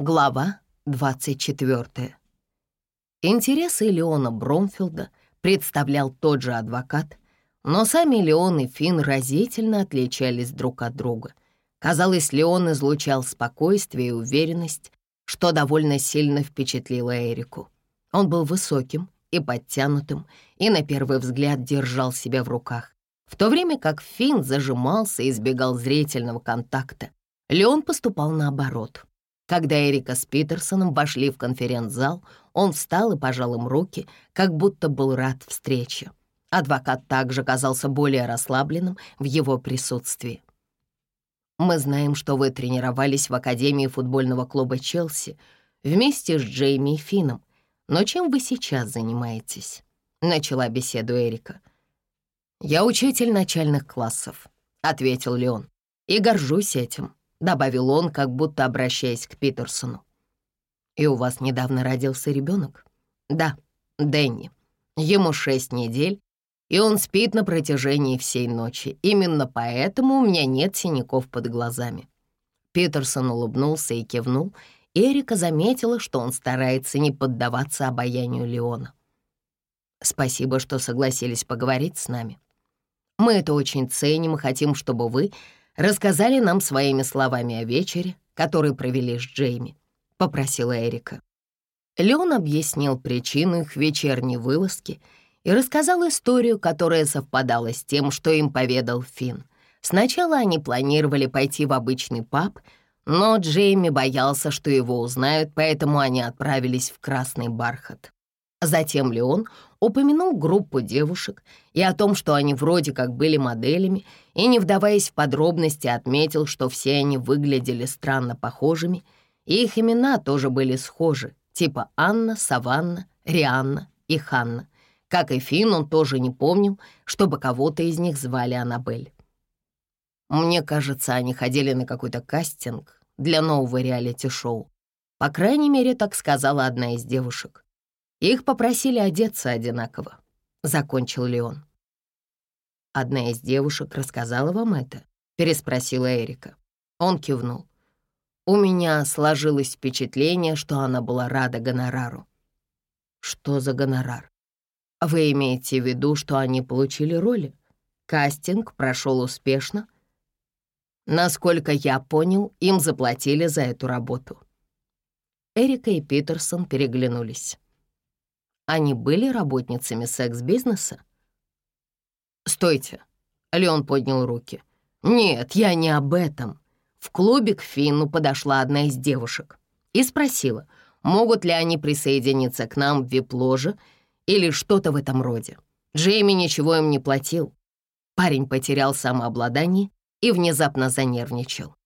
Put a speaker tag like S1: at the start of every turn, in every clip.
S1: Глава 24. Интересы Леона Бромфилда представлял тот же адвокат, но сами Леон и Финн разительно отличались друг от друга. Казалось, Леон излучал спокойствие и уверенность, что довольно сильно впечатлило Эрику. Он был высоким и подтянутым, и на первый взгляд держал себя в руках, в то время как Финн зажимался и избегал зрительного контакта. Леон поступал наоборот — когда Эрика с Питерсоном вошли в конференц-зал, он встал и пожал им руки, как будто был рад встрече. Адвокат также казался более расслабленным в его присутствии. «Мы знаем, что вы тренировались в Академии футбольного клуба «Челси» вместе с Джейми и Фином. Но чем вы сейчас занимаетесь?» — начала беседу Эрика. «Я учитель начальных классов», — ответил Леон, — «и горжусь этим. — добавил он, как будто обращаясь к Питерсону. «И у вас недавно родился ребенок?» «Да, Дэнни. Ему шесть недель, и он спит на протяжении всей ночи. Именно поэтому у меня нет синяков под глазами». Питерсон улыбнулся и кивнул, Эрика заметила, что он старается не поддаваться обаянию Леона. «Спасибо, что согласились поговорить с нами. Мы это очень ценим и хотим, чтобы вы рассказали нам своими словами о вечере, который провели с Джейми», — попросила Эрика. Леон объяснил причину их вечерней вылазки и рассказал историю, которая совпадала с тем, что им поведал Финн. Сначала они планировали пойти в обычный паб, но Джейми боялся, что его узнают, поэтому они отправились в Красный Бархат. Затем Леон упомянул группу девушек и о том, что они вроде как были моделями, и, не вдаваясь в подробности, отметил, что все они выглядели странно похожими, и их имена тоже были схожи, типа Анна, Саванна, Рианна и Ханна. Как и Финн, он тоже не помнил, чтобы кого-то из них звали Аннабель. Мне кажется, они ходили на какой-то кастинг для нового реалити-шоу. По крайней мере, так сказала одна из девушек. Их попросили одеться одинаково», — закончил Леон. «Одна из девушек рассказала вам это?» — переспросила Эрика. Он кивнул. «У меня сложилось впечатление, что она была рада гонорару». «Что за гонорар?» «Вы имеете в виду, что они получили роли? Кастинг прошел успешно?» Насколько я понял, им заплатили за эту работу. Эрика и Питерсон переглянулись. Они были работницами секс-бизнеса? «Стойте!» — Леон поднял руки. «Нет, я не об этом». В клубе к Финну подошла одна из девушек и спросила, могут ли они присоединиться к нам в вип-ложе или что-то в этом роде. Джейми ничего им не платил. Парень потерял самообладание и внезапно занервничал.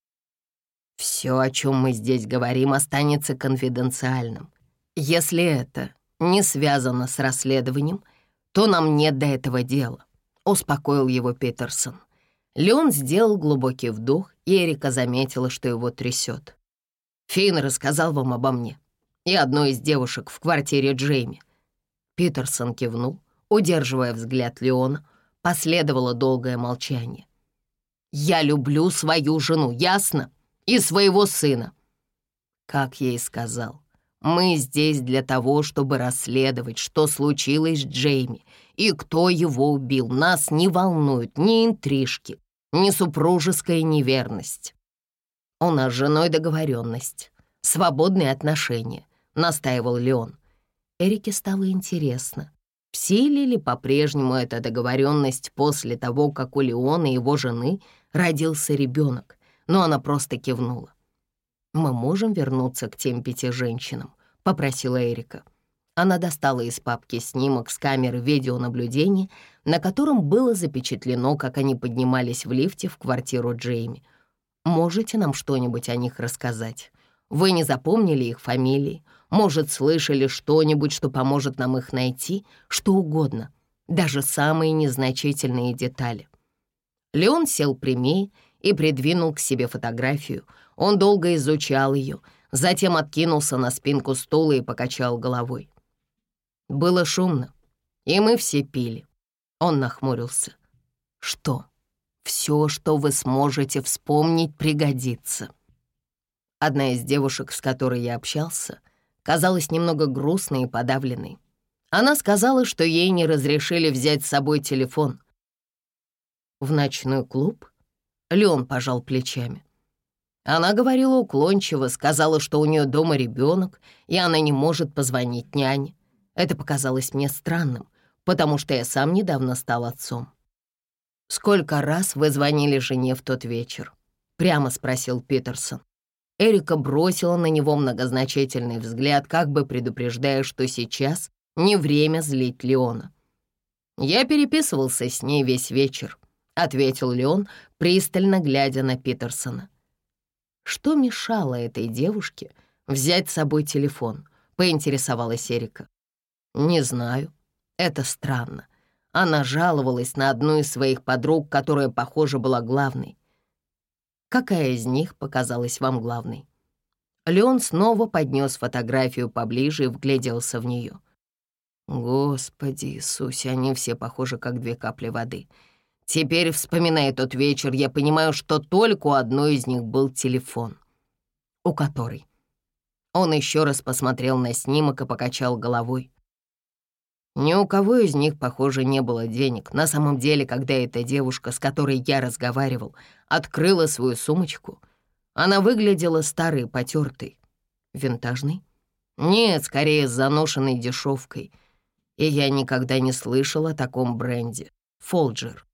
S1: «Все, о чем мы здесь говорим, останется конфиденциальным. Если это не связано с расследованием, то нам нет до этого дела», — успокоил его Питерсон. Леон сделал глубокий вдох, и Эрика заметила, что его трясет. «Финн рассказал вам обо мне и одной из девушек в квартире Джейми». Питерсон кивнул, удерживая взгляд Леона. Последовало долгое молчание. «Я люблю свою жену, ясно? И своего сына». Как ей сказал. Мы здесь для того, чтобы расследовать, что случилось с Джейми и кто его убил. Нас не волнуют ни интрижки, ни супружеская неверность. У нас с женой договоренность, свободные отношения, настаивал Леон. Эрике стало интересно, в силе ли по-прежнему эта договоренность после того, как у Леона и его жены родился ребенок, но она просто кивнула. «Мы можем вернуться к тем пяти женщинам?» — попросила Эрика. Она достала из папки снимок с камеры видеонаблюдения, на котором было запечатлено, как они поднимались в лифте в квартиру Джейми. «Можете нам что-нибудь о них рассказать? Вы не запомнили их фамилии? Может, слышали что-нибудь, что поможет нам их найти? Что угодно, даже самые незначительные детали». Леон сел прямее и придвинул к себе фотографию. Он долго изучал ее, затем откинулся на спинку стула и покачал головой. Было шумно, и мы все пили. Он нахмурился. «Что? Все, что вы сможете вспомнить, пригодится». Одна из девушек, с которой я общался, казалась немного грустной и подавленной. Она сказала, что ей не разрешили взять с собой телефон. В ночной клуб Леон пожал плечами. Она говорила уклончиво, сказала, что у нее дома ребенок, и она не может позвонить няне. Это показалось мне странным, потому что я сам недавно стал отцом. «Сколько раз вы звонили жене в тот вечер?» — прямо спросил Питерсон. Эрика бросила на него многозначительный взгляд, как бы предупреждая, что сейчас не время злить Леона. «Я переписывался с ней весь вечер», — ответил Леон, пристально глядя на Питерсона. Что мешало этой девушке взять с собой телефон? Поинтересовалась Эрика. Не знаю. Это странно. Она жаловалась на одну из своих подруг, которая, похоже, была главной. Какая из них показалась вам главной? Леон снова поднес фотографию поближе и вгляделся в нее. Господи Иисусе, они все похожи, как две капли воды — Теперь, вспоминая тот вечер, я понимаю, что только у одной из них был телефон. У которой? Он еще раз посмотрел на снимок и покачал головой. Ни у кого из них, похоже, не было денег. На самом деле, когда эта девушка, с которой я разговаривал, открыла свою сумочку, она выглядела старой, потертой. Винтажной? Нет, скорее, с заношенной дешевкой. И я никогда не слышал о таком бренде. Фолджер.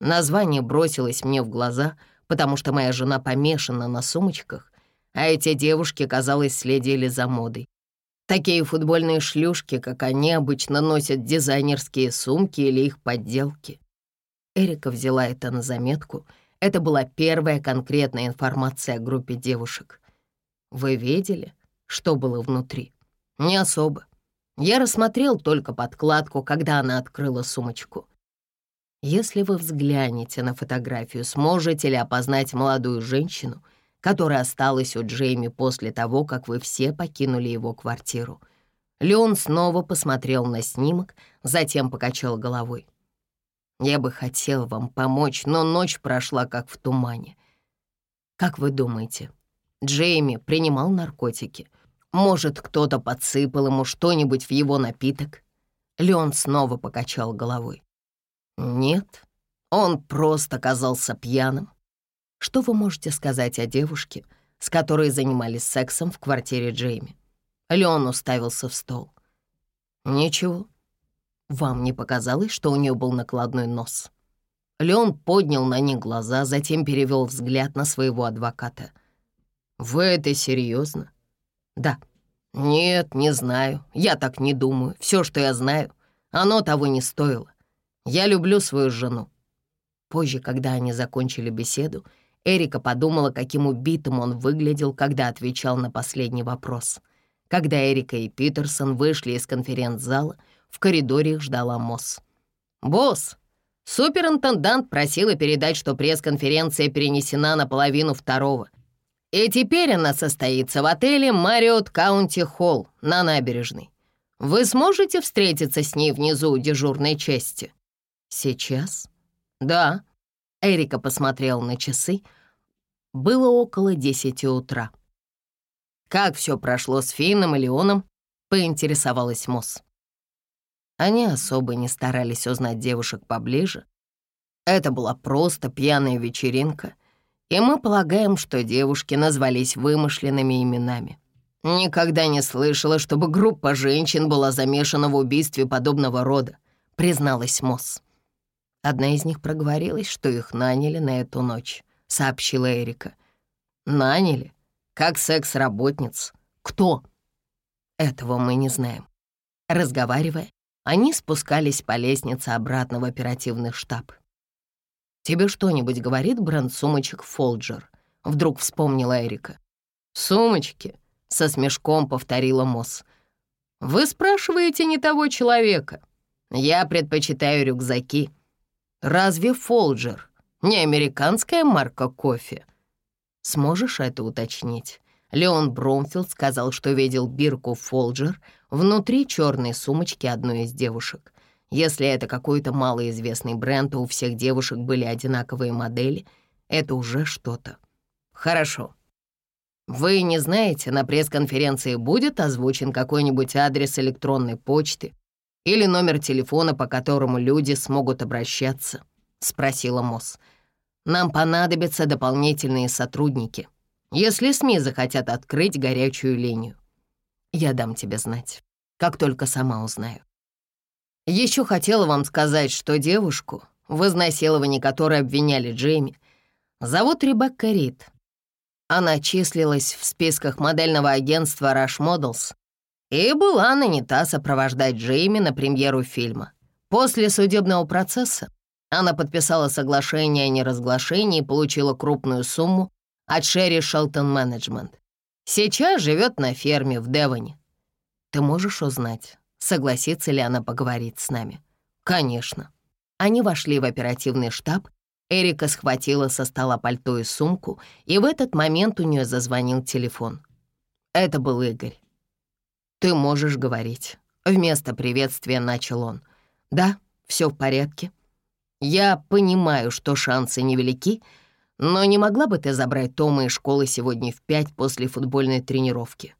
S1: Название бросилось мне в глаза, потому что моя жена помешана на сумочках, а эти девушки, казалось, следили за модой. Такие футбольные шлюшки, как они, обычно носят дизайнерские сумки или их подделки. Эрика взяла это на заметку. Это была первая конкретная информация о группе девушек. Вы видели, что было внутри? Не особо. Я рассмотрел только подкладку, когда она открыла сумочку. Если вы взглянете на фотографию, сможете ли опознать молодую женщину, которая осталась у Джейми после того, как вы все покинули его квартиру? Леон снова посмотрел на снимок, затем покачал головой. «Я бы хотел вам помочь, но ночь прошла как в тумане. Как вы думаете, Джейми принимал наркотики? Может, кто-то подсыпал ему что-нибудь в его напиток?» Леон снова покачал головой. Нет, он просто казался пьяным. Что вы можете сказать о девушке, с которой занимались сексом в квартире Джейми? Леон уставился в стол. Ничего. Вам не показалось, что у нее был накладной нос? Леон поднял на них глаза, затем перевел взгляд на своего адвоката. «Вы это серьезно?» «Да». «Нет, не знаю. Я так не думаю. Все, что я знаю, оно того не стоило. Я люблю свою жену». Позже, когда они закончили беседу, Эрика подумала, каким убитым он выглядел, когда отвечал на последний вопрос. Когда Эрика и Питерсон вышли из конференц-зала, в коридоре их ждала Мосс. «Босс, суперинтендант просила передать, что пресс-конференция перенесена на половину второго. И теперь она состоится в отеле Marriott County Hall на набережной. Вы сможете встретиться с ней внизу у дежурной части?» «Сейчас?» «Да». Эрика посмотрел на часы. Было около десяти утра. «Как все прошло с Финном и Леоном?» — поинтересовалась Мосс. Они особо не старались узнать девушек поближе. Это была просто пьяная вечеринка, и мы полагаем, что девушки назвались вымышленными именами. Никогда не слышала, чтобы группа женщин была замешана в убийстве подобного рода, призналась Мосс. Одна из них проговорилась, что их наняли на эту ночь, сообщила Эрика. Наняли? Как секс-работниц? Кто? Этого мы не знаем. Разговаривая, они спускались по лестнице обратно в оперативный штаб. «Тебе что-нибудь говорит бренд сумочек Фолджер?» — вдруг вспомнила Эрика. «Сумочки?» — со смешком повторила Мосс. «Вы спрашиваете не того человека. Я предпочитаю рюкзаки. Разве Фолджер не американская марка кофе? Сможешь это уточнить? Леон Бромфилд сказал, что видел бирку Фолджер внутри черной сумочки одной из девушек. Если это какой-то малоизвестный бренд, то у всех девушек были одинаковые модели, это уже что-то. Хорошо. Вы не знаете, на пресс-конференции будет озвучен какой-нибудь адрес электронной почты или номер телефона, по которому люди смогут обращаться?» — спросила Мосс. «Нам понадобятся дополнительные сотрудники, если СМИ захотят открыть горячую линию. Я дам тебе знать, как только сама узнаю. Еще хотела вам сказать, что девушку, в изнасиловании которой обвиняли Джейми, зовут Ребекка Рид. Она числилась в списках модельного агентства Rush Models и была нанята сопровождать Джейми на премьеру фильма. После судебного процесса она подписала соглашение о неразглашении и получила крупную сумму от Шерри Шелтон Менеджмент. Сейчас живет на ферме в Девоне. Ты можешь узнать, согласится ли она поговорить с нами? Конечно. Они вошли в оперативный штаб Эрика схватила со стола пальто и сумку, и в этот момент у нее зазвонил телефон. Это был Игорь. «Ты можешь говорить». Вместо приветствия начал он. «Да, все в порядке. Я понимаю, что шансы невелики, но не могла бы ты забрать Тома из школы сегодня в пять после футбольной тренировки?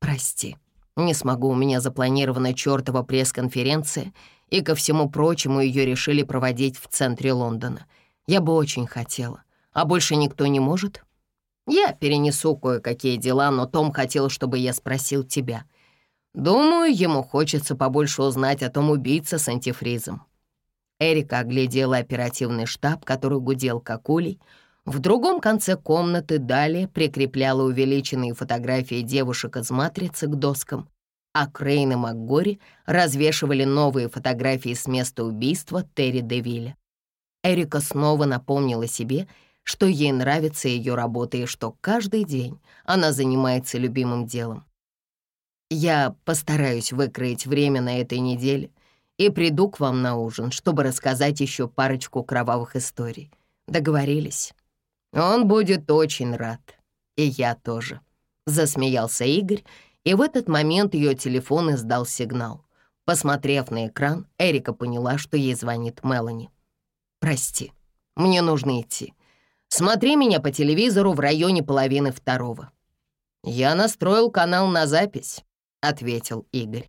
S1: Прости, не смогу, у меня запланирована чертова пресс-конференция, и ко всему прочему ее решили проводить в центре Лондона — я бы очень хотела. А больше никто не может? Я перенесу кое-какие дела, но Том хотел, чтобы я спросил тебя. Думаю, ему хочется побольше узнать о том убийце с антифризом. Эрика оглядела оперативный штаб, который гудел как улей. В другом конце комнаты далее прикрепляла увеличенные фотографии девушек из матрицы к доскам, а Крейн и МакГори развешивали новые фотографии с места убийства Терри Девилля. Эрика снова напомнила себе, что ей нравится ее работа и что каждый день она занимается любимым делом. «Я постараюсь выкроить время на этой неделе и приду к вам на ужин, чтобы рассказать еще парочку кровавых историй. Договорились?» «Он будет очень рад. И я тоже», — засмеялся Игорь, и в этот момент ее телефон издал сигнал. Посмотрев на экран, Эрика поняла, что ей звонит Мелани. «Прости, мне нужно идти. Смотри меня по телевизору в районе половины второго». «Я настроил канал на запись», — ответил Игорь.